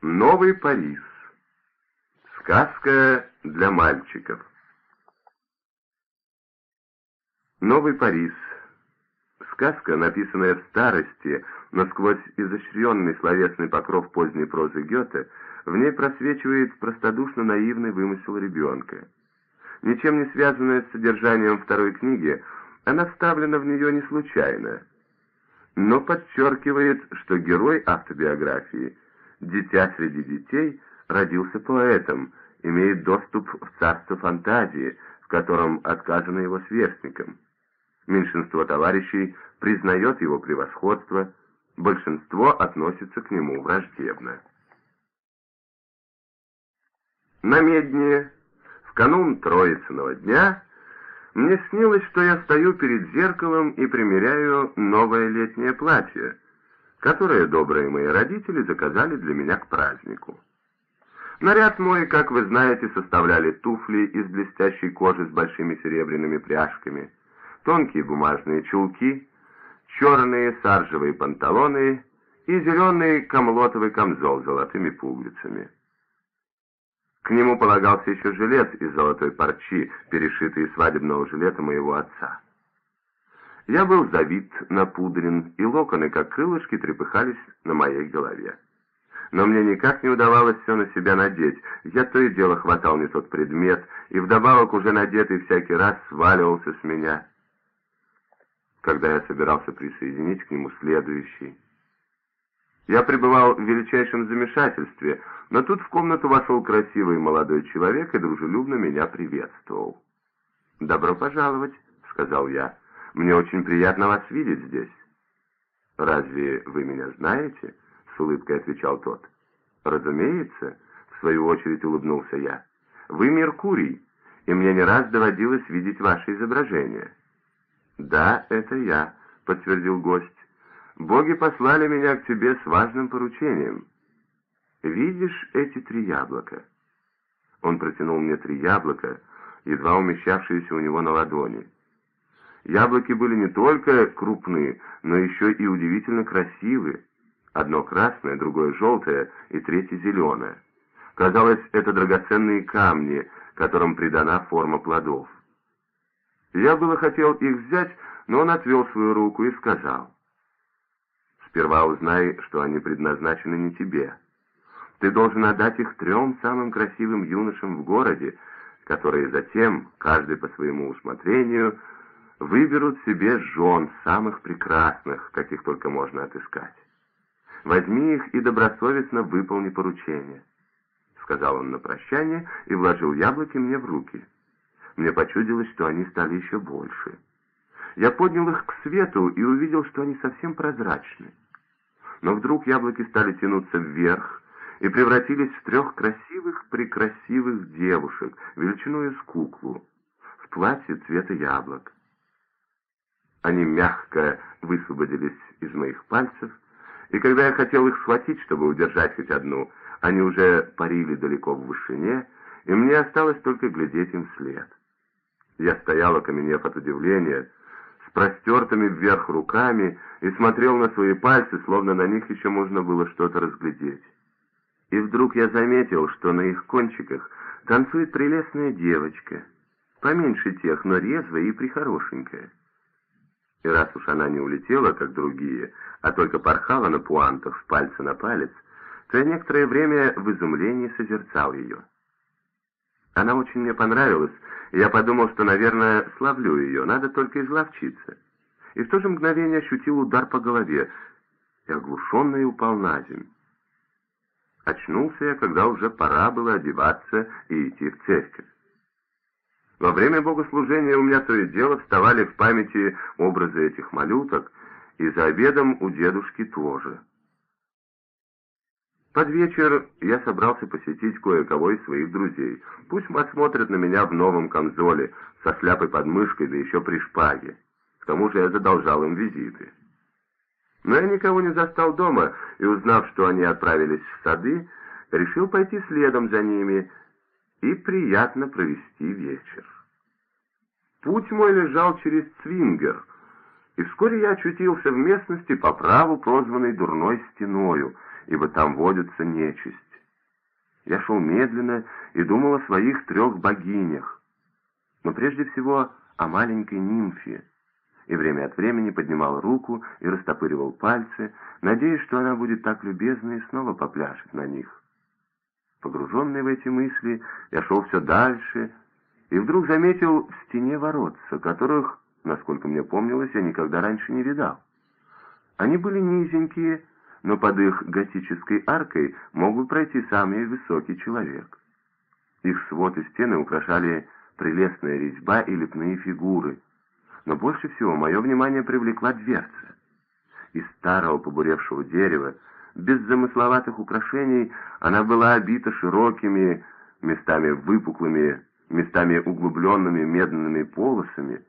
Новый Париж. Сказка для мальчиков. Новый Париж. Сказка, написанная в старости, но сквозь изощренный словесный покров поздней прозы Гёте, в ней просвечивает простодушно-наивный вымысел ребенка. Ничем не связанная с содержанием второй книги, она вставлена в нее не случайно, но подчеркивает, что герой автобиографии – дитя среди детей, родился поэтом, имеет доступ в царство фантазии, в котором отказано его сверстникам. Меньшинство товарищей признает его превосходство, большинство относится к нему враждебно. На медне, в канун Троицыного дня, мне снилось, что я стою перед зеркалом и примеряю новое летнее платье — которое добрые мои родители заказали для меня к празднику. Наряд мой, как вы знаете, составляли туфли из блестящей кожи с большими серебряными пряжками, тонкие бумажные чулки, черные саржевые панталоны и зеленый камлотовый камзол с золотыми пуговицами. К нему полагался еще жилет из золотой парчи, перешитый свадебного жилета моего отца. Я был завит, напудрен, и локоны, как крылышки, трепыхались на моей голове. Но мне никак не удавалось все на себя надеть. Я то и дело хватал не тот предмет, и вдобавок уже надетый всякий раз сваливался с меня. Когда я собирался присоединить к нему следующий. Я пребывал в величайшем замешательстве, но тут в комнату вошел красивый молодой человек и дружелюбно меня приветствовал. «Добро пожаловать», — сказал я. Мне очень приятно вас видеть здесь». «Разве вы меня знаете?» — с улыбкой отвечал тот. «Разумеется», — в свою очередь улыбнулся я. «Вы Меркурий, и мне не раз доводилось видеть ваше изображение». «Да, это я», — подтвердил гость. «Боги послали меня к тебе с важным поручением. Видишь эти три яблока?» Он протянул мне три яблока, едва умещавшиеся у него на ладони. Яблоки были не только крупные, но еще и удивительно красивые. Одно красное, другое желтое и третье зеленое. Казалось, это драгоценные камни, которым придана форма плодов. Я было хотел их взять, но он отвел свою руку и сказал, «Сперва узнай, что они предназначены не тебе. Ты должен отдать их трем самым красивым юношам в городе, которые затем, каждый по своему усмотрению, выберут себе жен самых прекрасных, каких только можно отыскать. Возьми их и добросовестно выполни поручение», — сказал он на прощание и вложил яблоки мне в руки. Мне почудилось, что они стали еще больше. Я поднял их к свету и увидел, что они совсем прозрачны. Но вдруг яблоки стали тянуться вверх и превратились в трех красивых-прекрасивых девушек, величиной с куклу, в платье цвета яблок. Они мягко высвободились из моих пальцев, и когда я хотел их схватить, чтобы удержать хоть одну, они уже парили далеко в вышине, и мне осталось только глядеть им вслед. Я стоял, окаменев от удивления, с простертыми вверх руками и смотрел на свои пальцы, словно на них еще можно было что-то разглядеть. И вдруг я заметил, что на их кончиках танцует прелестная девочка, поменьше тех, но резвая и прихорошенькая. И раз уж она не улетела, как другие, а только порхала на пуантах с пальца на палец, то я некоторое время в изумлении созерцал ее. Она очень мне понравилась, и я подумал, что, наверное, славлю ее, надо только изловчиться. И в то же мгновение ощутил удар по голове, и оглушенный упал на землю. Очнулся я, когда уже пора было одеваться и идти в церковь. Во время богослужения у меня то и дело вставали в памяти образы этих малюток, и за обедом у дедушки тоже. Под вечер я собрался посетить кое-кого из своих друзей. Пусть посмотрят на меня в новом камзоле, со шляпой под мышкой, да еще при шпаге. К тому же я задолжал им визиты. Но я никого не застал дома, и, узнав, что они отправились в сады, решил пойти следом за ними и приятно провести вечер. Путь мой лежал через Цвингер, и вскоре я очутился в местности по праву прозванной Дурной Стеною, ибо там водится нечисть. Я шел медленно и думал о своих трех богинях, но прежде всего о маленькой нимфе, и время от времени поднимал руку и растопыривал пальцы, надеясь, что она будет так любезна и снова попляшет на них. Погруженный в эти мысли, я шел все дальше и вдруг заметил в стене воротца, которых, насколько мне помнилось, я никогда раньше не видал. Они были низенькие, но под их готической аркой мог бы пройти самый высокий человек. Их свод и стены украшали прелестная резьба и лепные фигуры, но больше всего мое внимание привлекла дверца. Из старого побуревшего дерева, без замысловатых украшений, она была обита широкими, местами выпуклыми, местами углубленными медными полосами,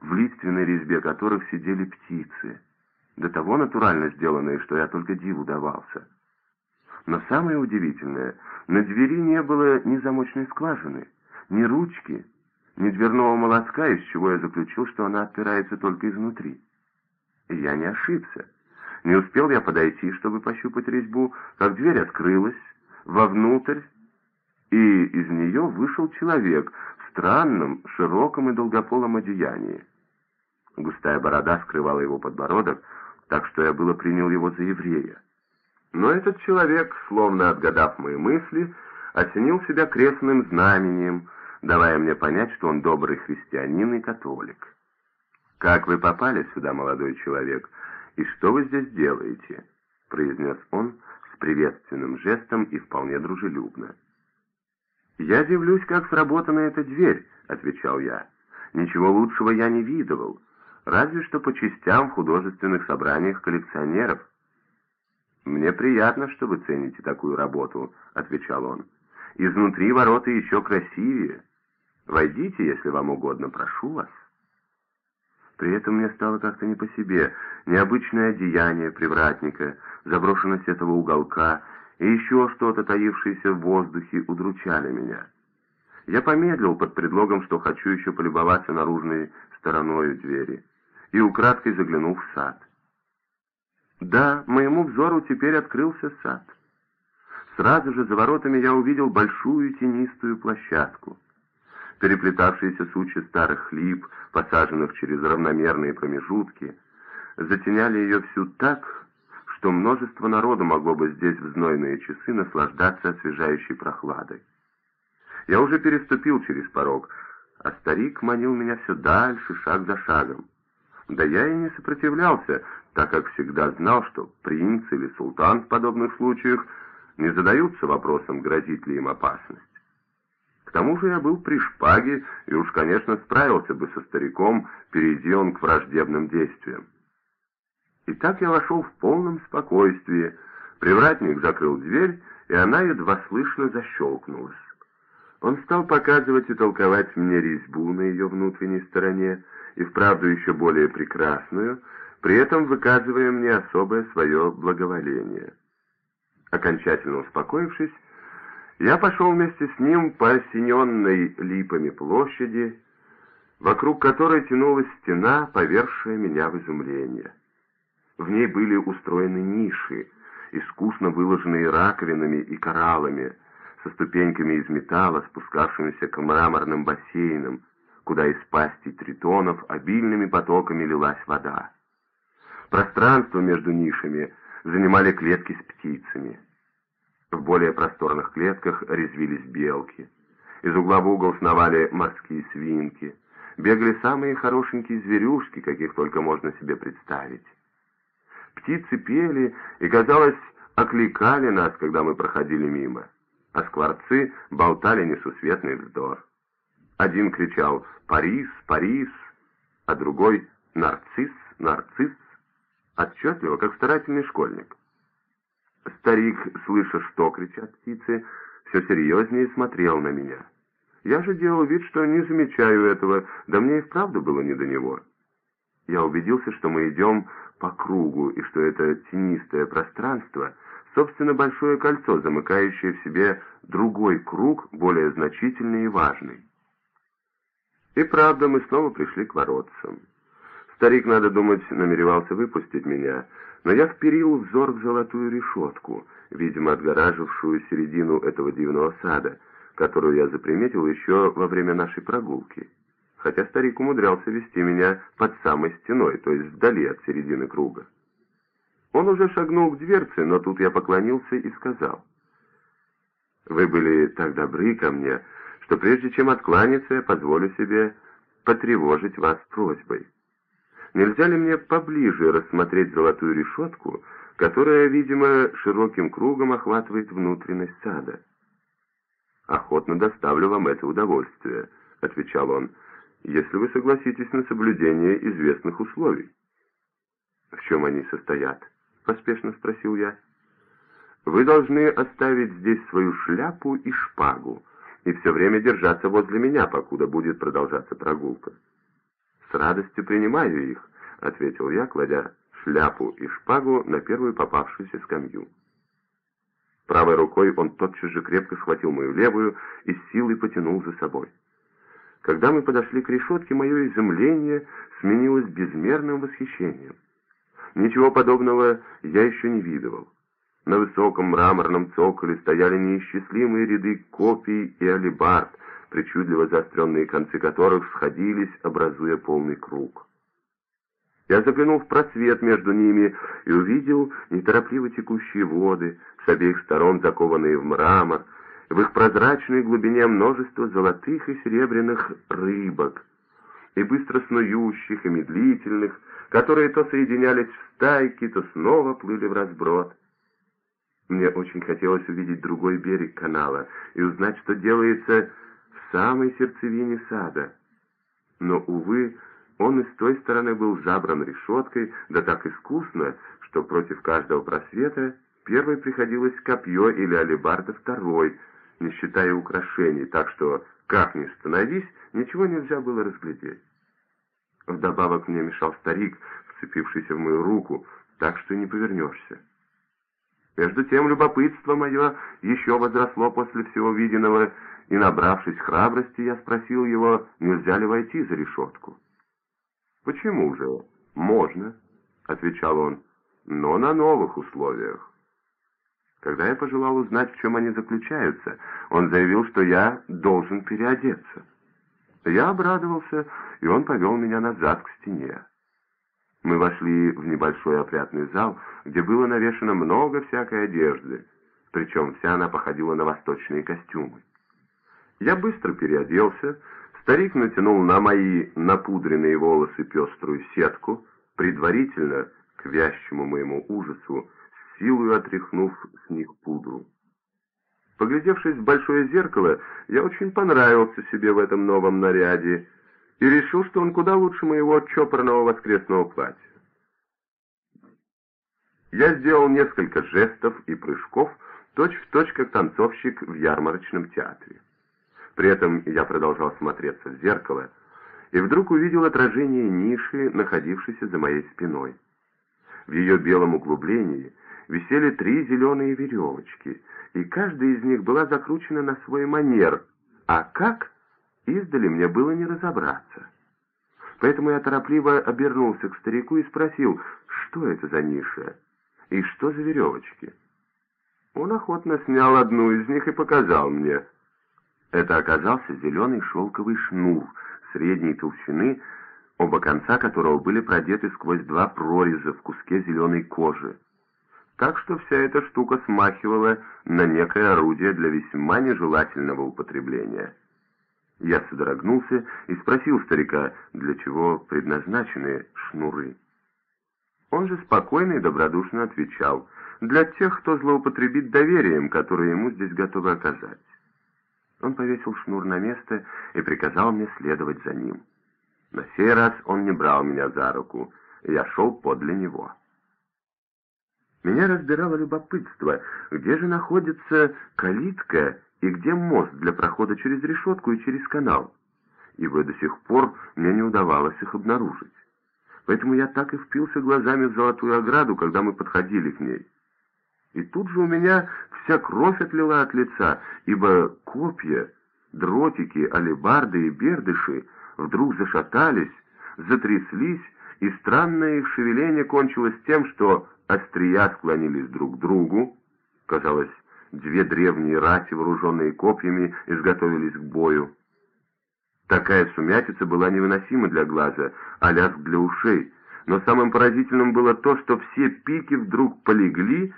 в лиственной резьбе которых сидели птицы до того натурально сделанные, что я только диву давался. Но самое удивительное, на двери не было ни замочной скважины, ни ручки, ни дверного молотка, из чего я заключил, что она отпирается только изнутри. И я не ошибся. Не успел я подойти, чтобы пощупать резьбу, как дверь открылась, вовнутрь, и из нее вышел человек в странном, широком и долгополом одеянии. Густая борода скрывала его подбородок, так что я было принял его за еврея. Но этот человек, словно отгадав мои мысли, осенил себя крестным знамением, давая мне понять, что он добрый христианин и католик. «Как вы попали сюда, молодой человек, и что вы здесь делаете?» — произнес он с приветственным жестом и вполне дружелюбно. «Я дивлюсь, как сработана эта дверь», — отвечал я. «Ничего лучшего я не видывал разве что по частям в художественных собраниях коллекционеров. «Мне приятно, что вы цените такую работу», — отвечал он. «Изнутри ворота еще красивее. Войдите, если вам угодно, прошу вас». При этом мне стало как-то не по себе. Необычное одеяние привратника, заброшенность этого уголка и еще что-то, таившееся в воздухе, удручали меня. Я помедлил под предлогом, что хочу еще полюбоваться наружной стороной двери и украдкой заглянул в сад. Да, моему взору теперь открылся сад. Сразу же за воротами я увидел большую тенистую площадку. Переплетавшиеся сучья старых лип, посаженных через равномерные промежутки, затеняли ее всю так, что множество народу могло бы здесь в знойные часы наслаждаться освежающей прохладой. Я уже переступил через порог, а старик манил меня все дальше, шаг за шагом. Да я и не сопротивлялся, так как всегда знал, что принц или султан в подобных случаях не задаются вопросом, грозит ли им опасность. К тому же я был при шпаге и уж, конечно, справился бы со стариком, перейди он к враждебным действиям. И так я вошел в полном спокойствии. Привратник закрыл дверь, и она едва слышно защелкнулась. Он стал показывать и толковать мне резьбу на ее внутренней стороне, и вправду еще более прекрасную, при этом выказывая мне особое свое благоволение. Окончательно успокоившись, я пошел вместе с ним по осененной липами площади, вокруг которой тянулась стена, повершая меня в изумление. В ней были устроены ниши, искусно выложенные раковинами и кораллами, со ступеньками из металла, спускавшимися к мраморным бассейнам, куда из пасти тритонов обильными потоками лилась вода. Пространство между нишами занимали клетки с птицами. В более просторных клетках резвились белки. Из угла в угол сновали морские свинки. Бегали самые хорошенькие зверюшки, каких только можно себе представить. Птицы пели и, казалось, окликали нас, когда мы проходили мимо, а скворцы болтали несусветный вздор. Один кричал «Парис! Парис!», а другой «Нарцисс! Нарцисс!» отчетливо, как старательный школьник. Старик, слыша, что кричат птицы, все серьезнее смотрел на меня. Я же делал вид, что не замечаю этого, да мне и вправду было не до него. Я убедился, что мы идем по кругу, и что это тенистое пространство — собственно, большое кольцо, замыкающее в себе другой круг, более значительный и важный. И правда, мы снова пришли к воротцам. Старик, надо думать, намеревался выпустить меня, но я вперил взор в золотую решетку, видимо, отгоражившую середину этого дивного сада, которую я заприметил еще во время нашей прогулки, хотя старик умудрялся вести меня под самой стеной, то есть вдали от середины круга. Он уже шагнул к дверце, но тут я поклонился и сказал, «Вы были так добры ко мне, что прежде чем откланяться, я позволю себе потревожить вас просьбой. Нельзя ли мне поближе рассмотреть золотую решетку, которая, видимо, широким кругом охватывает внутренность сада?» «Охотно доставлю вам это удовольствие», — отвечал он, «если вы согласитесь на соблюдение известных условий». «В чем они состоят?» — поспешно спросил я. «Вы должны оставить здесь свою шляпу и шпагу и все время держаться возле меня, покуда будет продолжаться прогулка». «С радостью принимаю их», — ответил я, кладя шляпу и шпагу на первую попавшуюся скамью. Правой рукой он тотчас же крепко схватил мою левую и силой потянул за собой. Когда мы подошли к решетке, мое изумление сменилось безмерным восхищением. Ничего подобного я еще не видывал. На высоком мраморном цоколе стояли неисчислимые ряды копий и алибард, причудливо заостренные концы которых сходились, образуя полный круг. Я заглянул в просвет между ними и увидел неторопливо текущие воды, с обеих сторон закованные в мрамор, в их прозрачной глубине множество золотых и серебряных рыбок, и быстро снующих, и медлительных, которые то соединялись в стайки, то снова плыли в разброд. Мне очень хотелось увидеть другой берег канала и узнать, что делается самой сердцевине сада. Но, увы, он и с той стороны был забран решеткой, да так искусно, что против каждого просвета первой приходилось копье или алебарда второй, не считая украшений, так что, как ни становись, ничего нельзя было разглядеть. Вдобавок мне мешал старик, вцепившийся в мою руку, так что не повернешься. Между тем любопытство мое еще возросло после всего виденного, и, набравшись храбрости, я спросил его, нельзя ли войти за решетку. «Почему же? Можно», — отвечал он, — «но на новых условиях». Когда я пожелал узнать, в чем они заключаются, он заявил, что я должен переодеться. Я обрадовался, и он повел меня назад к стене. Мы вошли в небольшой опрятный зал, где было навешано много всякой одежды, причем вся она походила на восточные костюмы. Я быстро переоделся, старик натянул на мои напудренные волосы пеструю сетку, предварительно, к вящему моему ужасу, силою отряхнув с них пудру. Поглядевшись в большое зеркало, я очень понравился себе в этом новом наряде и решил, что он куда лучше моего чопорного воскресного платья. Я сделал несколько жестов и прыжков, точь-в-точь точь как танцовщик в ярмарочном театре. При этом я продолжал смотреться в зеркало, и вдруг увидел отражение ниши, находившейся за моей спиной. В ее белом углублении висели три зеленые веревочки, и каждая из них была закручена на свой манер, а как, издали мне было не разобраться. Поэтому я торопливо обернулся к старику и спросил, что это за ниша и что за веревочки. Он охотно снял одну из них и показал мне. Это оказался зеленый шелковый шнур средней толщины, оба конца которого были продеты сквозь два прореза в куске зеленой кожи так что вся эта штука смахивала на некое орудие для весьма нежелательного употребления. Я содрогнулся и спросил старика, для чего предназначены шнуры. Он же спокойно и добродушно отвечал, для тех, кто злоупотребит доверием, которое ему здесь готовы оказать. Он повесил шнур на место и приказал мне следовать за ним. На сей раз он не брал меня за руку, я шел подле него. Меня разбирало любопытство, где же находится калитка и где мост для прохода через решетку и через канал, ибо до сих пор мне не удавалось их обнаружить. Поэтому я так и впился глазами в золотую ограду, когда мы подходили к ней. И тут же у меня вся кровь отлила от лица, ибо копья, дротики, алебарды и бердыши вдруг зашатались, затряслись и странное их шевеление кончилось тем, что острия склонились друг к другу, казалось, две древние рати, вооруженные копьями, изготовились к бою. Такая сумятица была невыносима для глаза, а лязг для ушей, но самым поразительным было то, что все пики вдруг полегли,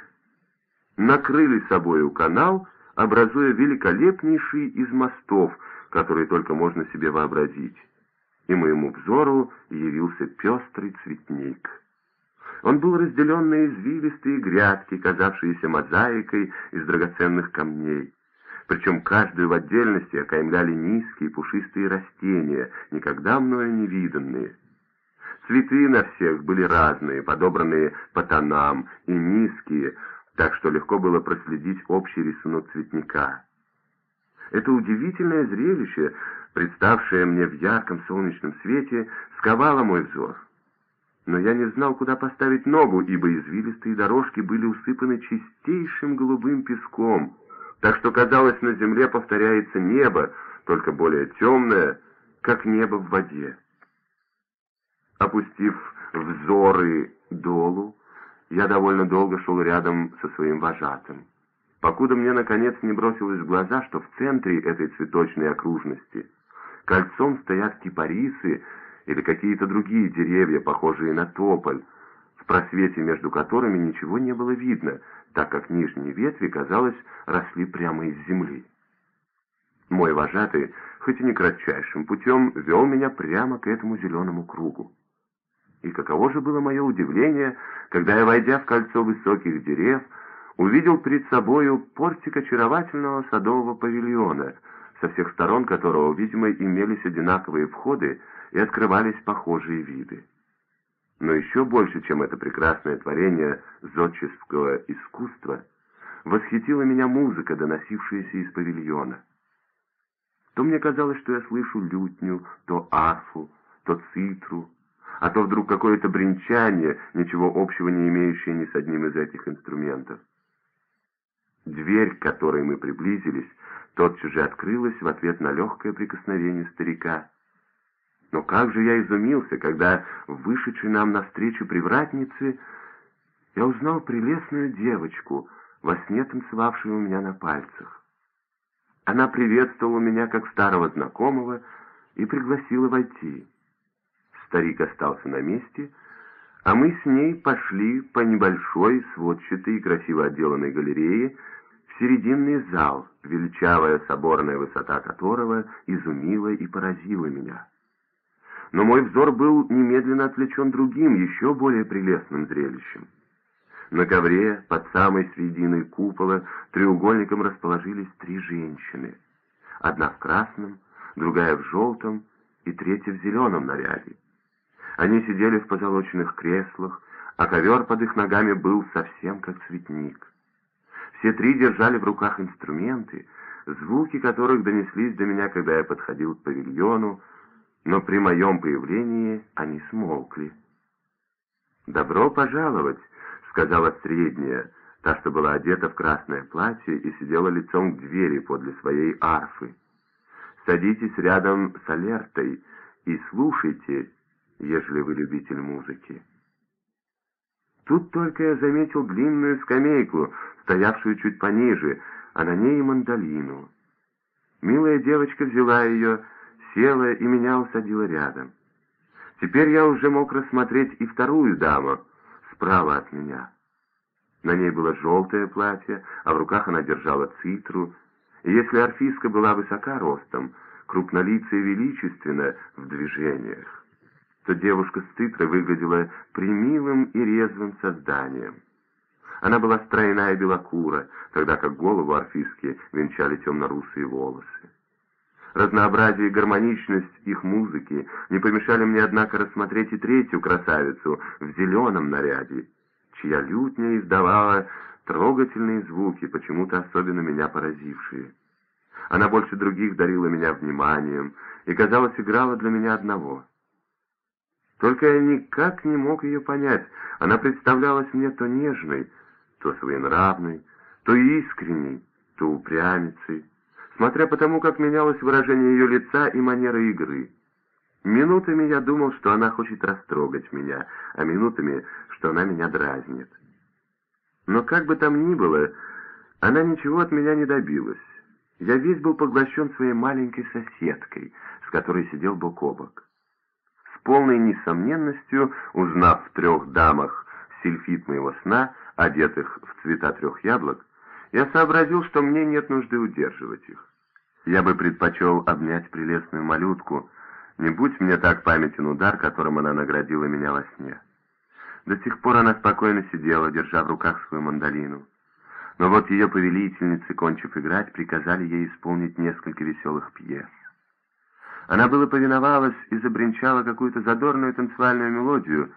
накрыли собою канал, образуя великолепнейший из мостов, который только можно себе вообразить. И моему взору явился пестрый цветник. Он был разделен на извилистые грядки, казавшиеся мозаикой из драгоценных камней. Причем каждую в отдельности окаймляли низкие пушистые растения, никогда мною не виданные. Цветы на всех были разные, подобранные по тонам и низкие, так что легко было проследить общий рисунок цветника. Это удивительное зрелище, представшее мне в ярком солнечном свете, сковало мой взор. Но я не знал, куда поставить ногу, ибо извилистые дорожки были усыпаны чистейшим голубым песком, так что, казалось, на земле повторяется небо, только более темное, как небо в воде. Опустив взоры долу, я довольно долго шел рядом со своим вожатым, покуда мне, наконец, не бросилось в глаза, что в центре этой цветочной окружности кольцом стоят кипарисы или какие-то другие деревья, похожие на тополь, в просвете между которыми ничего не было видно, так как нижние ветви, казалось, росли прямо из земли. Мой вожатый, хоть и не кратчайшим путем, вел меня прямо к этому зеленому кругу. И каково же было мое удивление, когда я, войдя в кольцо высоких дерев, увидел перед собою портик очаровательного садового павильона, со всех сторон которого, видимо, имелись одинаковые входы и открывались похожие виды. Но еще больше, чем это прекрасное творение зодческого искусства, восхитила меня музыка, доносившаяся из павильона. То мне казалось, что я слышу лютню, то арфу, то цитру, а то вдруг какое-то бренчание, ничего общего не имеющее ни с одним из этих инструментов. Дверь, к которой мы приблизились, тотчас же открылась в ответ на легкое прикосновение старика. Но как же я изумился, когда, вышедшей нам навстречу привратнице, я узнал прелестную девочку, во сне танцевавшую у меня на пальцах. Она приветствовала меня как старого знакомого и пригласила войти. Старик остался на месте, а мы с ней пошли по небольшой, сводчатой и красиво отделанной галерее в серединный зал, величавая соборная высота которого изумила и поразила меня. Но мой взор был немедленно отвлечен другим, еще более прелестным зрелищем. На ковре под самой срединой купола треугольником расположились три женщины. Одна в красном, другая в желтом и третья в зеленом наряде. Они сидели в позолоченных креслах, а ковер под их ногами был совсем как цветник. Все три держали в руках инструменты, звуки которых донеслись до меня, когда я подходил к павильону, но при моем появлении они смолкли. «Добро пожаловать», — сказала средняя, та, что была одета в красное платье и сидела лицом к двери подле своей арфы. «Садитесь рядом с Алертой и слушайте, ежели вы любитель музыки. Тут только я заметил длинную скамейку, стоявшую чуть пониже, а на ней мандолину. Милая девочка взяла ее, села и меня усадила рядом. Теперь я уже мог рассмотреть и вторую даму, справа от меня. На ней было желтое платье, а в руках она держала цитру, и если орфиска была высока ростом, крупнолицая и величественна в движениях, то девушка с цитрой выглядела примилым и резвым созданием. Она была стройная белокура, тогда как голову орфиски венчали темно-русые волосы. Разнообразие и гармоничность их музыки не помешали мне, однако, рассмотреть и третью красавицу в зеленом наряде, чья лютня издавала трогательные звуки, почему-то особенно меня поразившие. Она больше других дарила меня вниманием и, казалось, играла для меня одного — только я никак не мог ее понять. Она представлялась мне то нежной, то своенравной, то искренней, то упрямицей, смотря по тому, как менялось выражение ее лица и манера игры. Минутами я думал, что она хочет растрогать меня, а минутами, что она меня дразнит. Но как бы там ни было, она ничего от меня не добилась. Я весь был поглощен своей маленькой соседкой, с которой сидел бок о бок. Полной несомненностью, узнав в трех дамах сельфит моего сна, одетых в цвета трех яблок, я сообразил, что мне нет нужды удерживать их. Я бы предпочел обнять прелестную малютку, не будь мне так памятен удар, которым она наградила меня во сне. До сих пор она спокойно сидела, держа в руках свою мандолину. Но вот ее повелительницы, кончив играть, приказали ей исполнить несколько веселых пьес. Она было повиновалась и забринчала какую-то задорную танцевальную мелодию,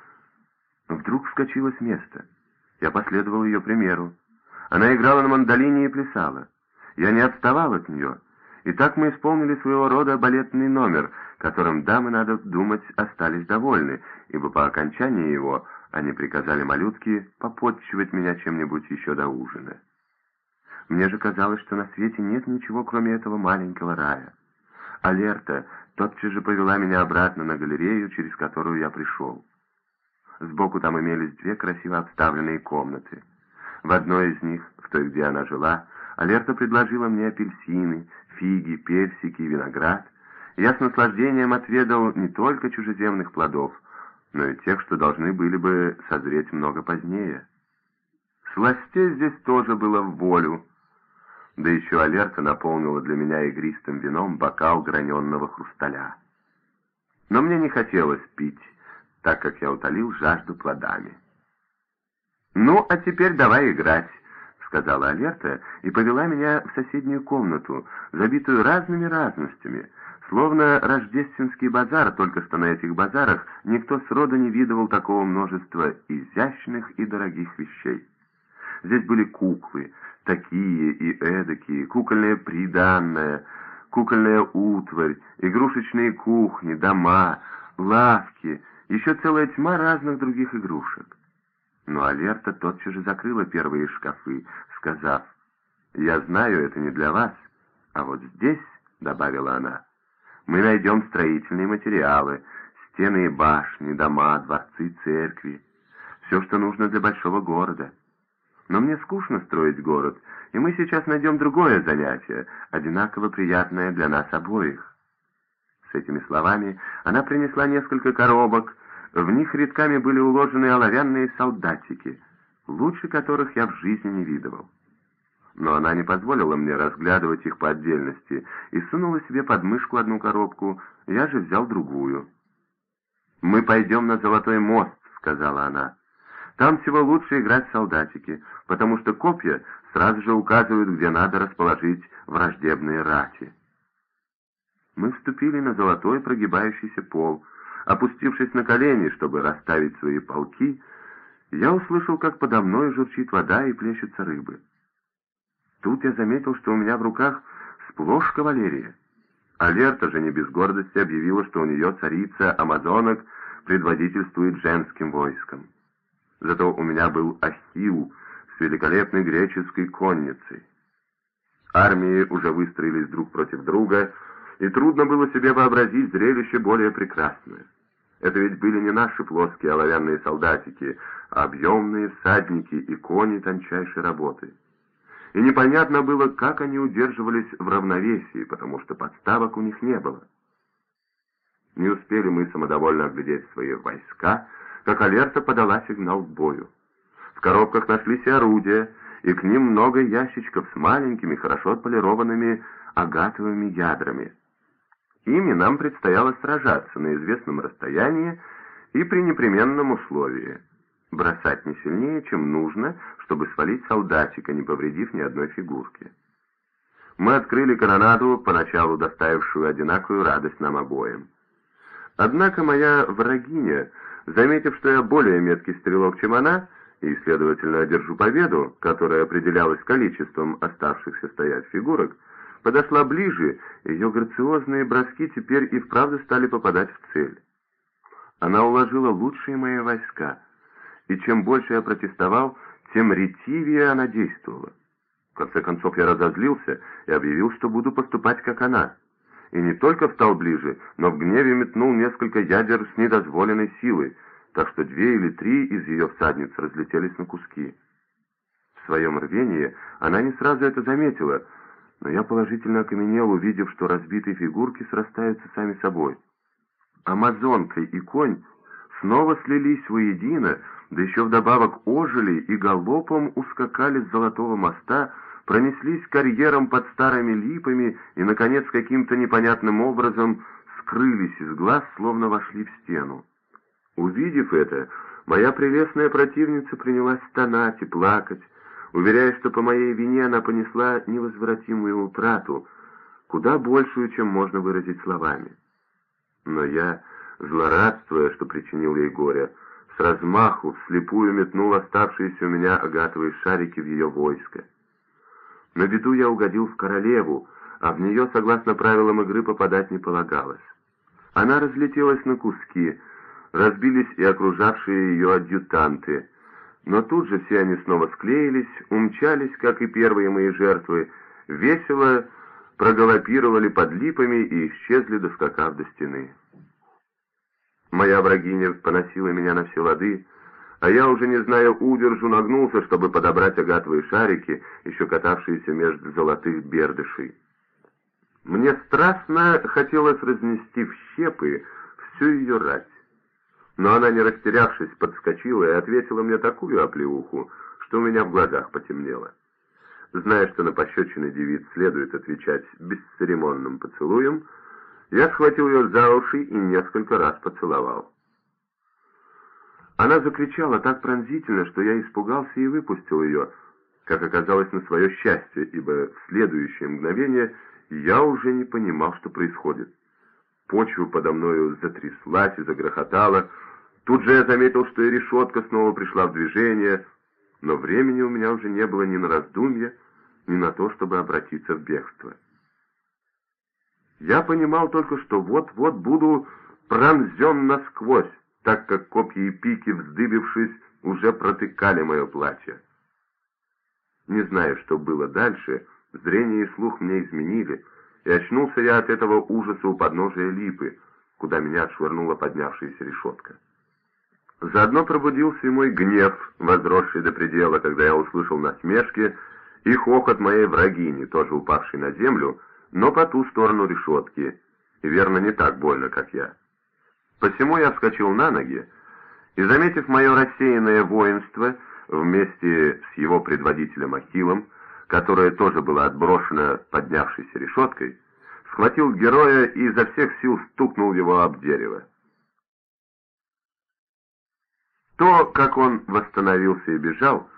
вдруг вскочила с места. Я последовал ее примеру. Она играла на мандолине и плясала. Я не отставал от нее. И так мы исполнили своего рода балетный номер, которым дамы, надо думать, остались довольны, ибо по окончании его они приказали малютке попотчевать меня чем-нибудь еще до ужина. Мне же казалось, что на свете нет ничего, кроме этого маленького рая. Алерта тотчас же повела меня обратно на галерею, через которую я пришел. Сбоку там имелись две красиво обставленные комнаты. В одной из них, в той, где она жила, Алерта предложила мне апельсины, фиги, персики и виноград. Я с наслаждением отведал не только чужеземных плодов, но и тех, что должны были бы созреть много позднее. Сластей здесь тоже было в волю, да еще Алерта наполнила для меня игристым вином бокал граненного хрусталя. Но мне не хотелось пить, так как я утолил жажду плодами. «Ну, а теперь давай играть», — сказала Алерта и повела меня в соседнюю комнату, забитую разными разностями, словно рождественский базар, только что на этих базарах никто сроду не видывал такого множества изящных и дорогих вещей. Здесь были куклы, такие и эдакие, кукольное приданное, кукольная утварь, игрушечные кухни, дома, лавки — еще целая тьма разных других игрушек. Но Алерта тотчас же закрыла первые шкафы, сказав, «Я знаю, это не для вас, а вот здесь, — добавила она, — мы найдем строительные материалы, стены и башни, дома, дворцы, церкви, все, что нужно для большого города. Но мне скучно строить город, и мы сейчас найдем другое занятие, одинаково приятное для нас обоих». С этими словами она принесла несколько коробок, в них редками были уложены оловянные солдатики, лучше которых я в жизни не видывал. Но она не позволила мне разглядывать их по отдельности и сунула себе под мышку одну коробку, я же взял другую. «Мы пойдем на Золотой мост», — сказала она. «Там всего лучше играть солдатики, потому что копья сразу же указывают, где надо расположить враждебные рати». Мы вступили на золотой прогибающийся пол. Опустившись на колени, чтобы расставить свои полки, я услышал, как подо мной журчит вода и плещутся рыбы. Тут я заметил, что у меня в руках сплошь кавалерия. Алерта же не без гордости объявила, что у нее царица амазонок предводительствует женским войском. Зато у меня был Ахилл с великолепной греческой конницей. Армии уже выстроились друг против друга, и трудно было себе вообразить зрелище более прекрасное. Это ведь были не наши плоские оловянные солдатики, а объемные всадники и кони тончайшей работы. И непонятно было, как они удерживались в равновесии, потому что подставок у них не было. Не успели мы самодовольно оглядеть свои войска, как Алерта подала сигнал к бою. В коробках нашлись орудия, и к ним много ящичков с маленькими, хорошо отполированными агатовыми ядрами. Ими нам предстояло сражаться на известном расстоянии и при непременном условии — бросать не сильнее, чем нужно, чтобы свалить солдатика, не повредив ни одной фигурки. Мы открыли канонаду, поначалу доставившую одинаковую радость нам обоим. Однако моя врагиня, заметив, что я более меткий стрелок, чем она, и, следовательно, одержу победу, которая определялась количеством оставшихся стоять фигурок, подошла ближе, ее грациозные броски теперь и вправду стали попадать в цель. Она уложила лучшие мои войска, и чем больше я протестовал, тем ретивее она действовала. В конце концов я разозлился и объявил, что буду поступать как она. И не только встал ближе, но в гневе метнул несколько ядер с недозволенной силой, так что две или три из ее всадниц разлетелись на куски. В своем рвении она не сразу это заметила, но я положительно окаменел, увидев, что разбитые фигурки срастаются сами собой. Амазонка и конь снова слились воедино, да еще вдобавок ожили и галопом ускакали с Золотого моста, пронеслись карьером под старыми липами и, наконец, каким-то непонятным образом скрылись из глаз, словно вошли в стену. Увидев это, моя прелестная противница принялась стонать и плакать, уверяя, что по моей вине она понесла невозвратимую утрату, куда большую, чем можно выразить словами. Но я, злорадствуя, что причинил ей горе, с размаху вслепую метнул оставшиеся у меня агатовые шарики в ее войско. На беду я угодил в королеву, а в нее, согласно правилам игры, попадать не полагалось. Она разлетелась на куски, разбились и окружавшие ее адъютанты, но тут же все они снова склеились, умчались, как и первые мои жертвы, весело проголопировали под липами и исчезли, доскакав до стены. Моя врагиня поносила меня на все лады, а я, уже не зная удержу, нагнулся, чтобы подобрать агатовые шарики, еще катавшиеся между золотых бердышей. Мне страстно хотелось разнести в щепы всю ее рать. Но она, не растерявшись, подскочила и ответила мне такую оплеуху, что у меня в глазах потемнело. Зная, что на пощечины девиц следует отвечать бесцеремонным поцелуем, я схватил ее за уши и несколько раз поцеловал. Она закричала так пронзительно, что я испугался и выпустил ее, как оказалось на свое счастье, ибо в следующее мгновение я уже не понимал, что происходит. Почва подо мною затряслась и загрохотала. Тут же я заметил, что и решетка снова пришла в движение, но времени у меня уже не было ни на раздумья, ни на то, чтобы обратиться в бегство. Я понимал только, что вот-вот буду пронзен насквозь, так как копья и пики, вздыбившись, уже протыкали мое платье. Не знаю, что было дальше, зрение и слух мне изменили, и очнулся я от этого ужаса у подножия липы, куда меня отшвырнула поднявшаяся решетка. Заодно пробудился и мой гнев, возросший до предела, когда я услышал насмешки и хохот моей врагини, тоже упавшей на землю, но по ту сторону решетки, и верно не так больно, как я. Посему я вскочил на ноги, и, заметив мое рассеянное воинство вместе с его предводителем Ахиллом, которое тоже было отброшено поднявшейся решеткой, схватил героя и изо всех сил стукнул его об дерево. То, как он восстановился и бежал,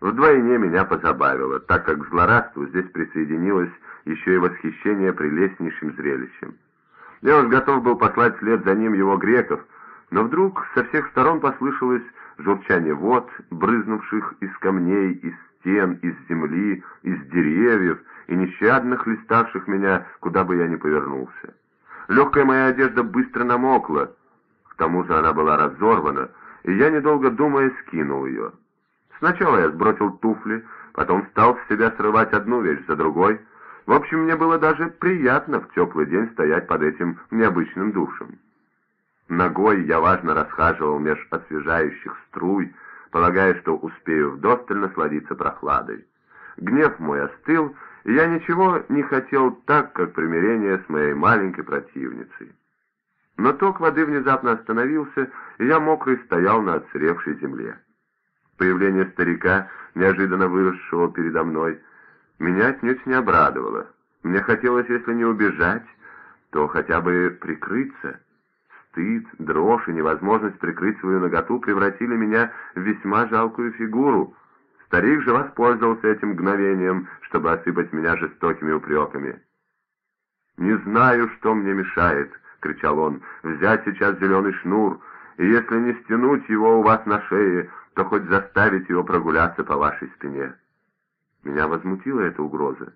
вдвойне меня позабавило, так как злорадству здесь присоединилось еще и восхищение прелестнейшим зрелищем. Я уж готов был послать вслед за ним его греков, но вдруг со всех сторон послышалось журчание вод, брызнувших из камней, из стен, из земли, из деревьев и нещадно хлеставших меня, куда бы я ни повернулся. Легкая моя одежда быстро намокла, к тому же она была разорвана, и я, недолго думая, скинул ее. Сначала я сбросил туфли, потом стал с себя срывать одну вещь за другой. В общем, мне было даже приятно в теплый день стоять под этим необычным душем. Ногой я важно расхаживал меж освежающих струй, полагая, что успею вдосталь насладиться прохладой. Гнев мой остыл, и я ничего не хотел так, как примирение с моей маленькой противницей. Но ток воды внезапно остановился, и я мокрый стоял на отсыревшей земле. Появление старика, неожиданно выросшего передо мной, меня отнюдь не обрадовало. Мне хотелось, если не убежать, то хотя бы прикрыться. Стыд, дрожь и невозможность прикрыть свою наготу превратили меня в весьма жалкую фигуру. Старик же воспользовался этим мгновением, чтобы осыпать меня жестокими упреками. «Не знаю, что мне мешает», — кричал он, — «взять сейчас зеленый шнур, и если не стянуть его у вас на шее, то хоть заставить его прогуляться по вашей спине». Меня возмутила эта угроза.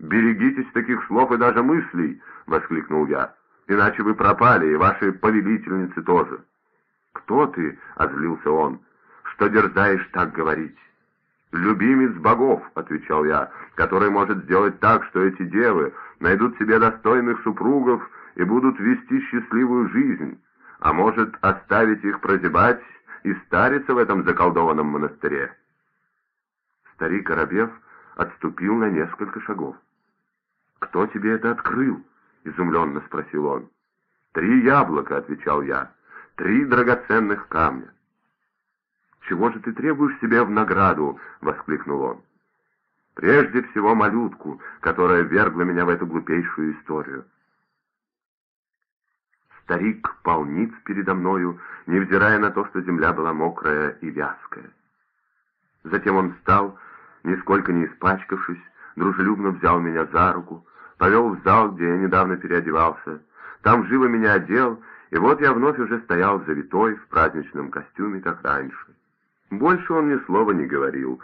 «Берегитесь таких слов и даже мыслей!» — воскликнул я. «Иначе вы пропали, и ваши повелительницы тоже». «Кто ты?» — озлился он. «Что дерзаешь так говорить? «Любимец богов», — отвечал я, — «который может сделать так, что эти девы найдут себе достойных супругов и будут вести счастливую жизнь, а может оставить их прозябать и стариться в этом заколдованном монастыре». Старик Коробев отступил на несколько шагов. «Кто тебе это открыл?» — изумленно спросил он. «Три яблока», — отвечал я, — «три драгоценных камня». «Чего же ты требуешь себе в награду?» — воскликнул он. «Прежде всего малютку, которая вергла меня в эту глупейшую историю». Старик полниц передо мною, невзирая на то, что земля была мокрая и вязкая. Затем он встал, нисколько не испачкавшись, дружелюбно взял меня за руку, повел в зал, где я недавно переодевался. Там живо меня одел, и вот я вновь уже стоял завитой в праздничном костюме, как раньше. Больше он ни слова не говорил,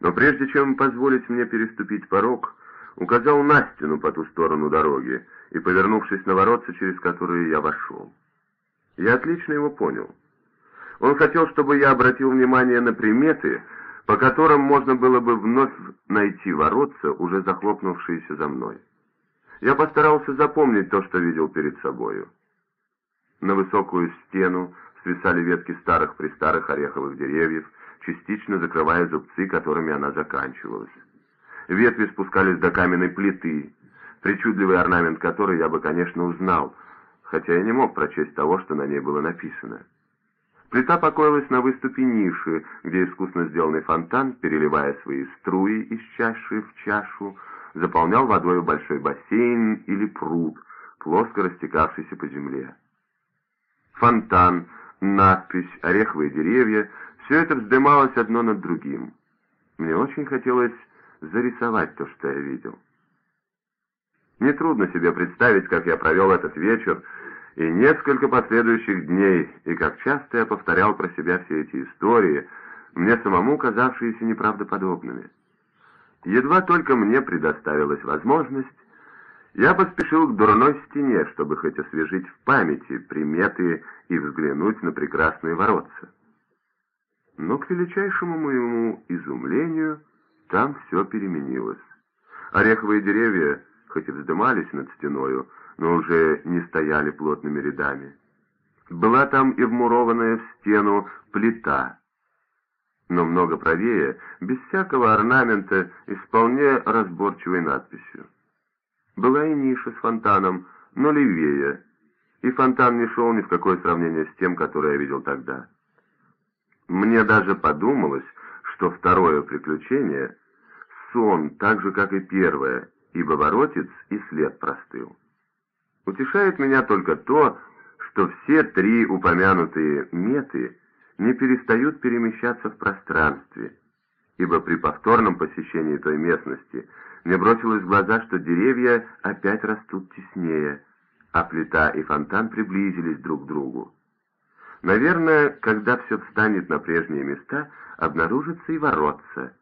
но прежде чем позволить мне переступить порог, указал на стену по ту сторону дороги и, повернувшись на воротца, через которые я вошел. Я отлично его понял. Он хотел, чтобы я обратил внимание на приметы, по которым можно было бы вновь найти воротца, уже захлопнувшиеся за мной. Я постарался запомнить то, что видел перед собою. На высокую стену свисали ветки старых-престарых ореховых деревьев, частично закрывая зубцы, которыми она заканчивалась. Ветви спускались до каменной плиты, причудливый орнамент которой я бы, конечно, узнал, хотя я не мог прочесть того, что на ней было написано. Плита покоилась на выступе ниши, где искусно сделанный фонтан, переливая свои струи из чаши в чашу, заполнял водой большой бассейн или пруд, плоско растекавшийся по земле. Фонтан, надпись, ореховые деревья — все это вздымалось одно над другим. Мне очень хотелось зарисовать то, что я видел. Нетрудно себе представить, как я провел этот вечер и несколько последующих дней, и как часто я повторял про себя все эти истории, мне самому казавшиеся неправдоподобными. Едва только мне предоставилась возможность, я поспешил к дурной стене, чтобы хоть освежить в памяти приметы и взглянуть на прекрасные воротца. Но к величайшему моему изумлению там все переменилось. Ореховые деревья, хоть и вздымались над стеною, но уже не стояли плотными рядами. Была там и вмурованная в стену плита, но много правее, без всякого орнамента и разборчивой надписью. Была и ниша с фонтаном, но левее, и фонтан не шел ни в какое сравнение с тем, который я видел тогда. Мне даже подумалось, что второе приключение — сон, так же, как и первое, ибо воротец и след простыл. Утешает меня только то, что все три упомянутые меты не перестают перемещаться в пространстве, ибо при повторном посещении той местности мне бросилось в глаза, что деревья опять растут теснее, а плита и фонтан приблизились друг к другу. Наверное, когда все встанет на прежние места, обнаружится и воротца.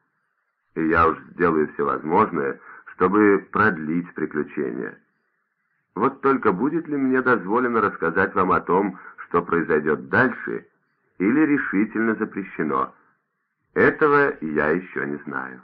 И я уж сделаю все возможное, чтобы продлить приключения. Вот только будет ли мне дозволено рассказать вам о том, что произойдет дальше, или решительно запрещено? Этого я еще не знаю.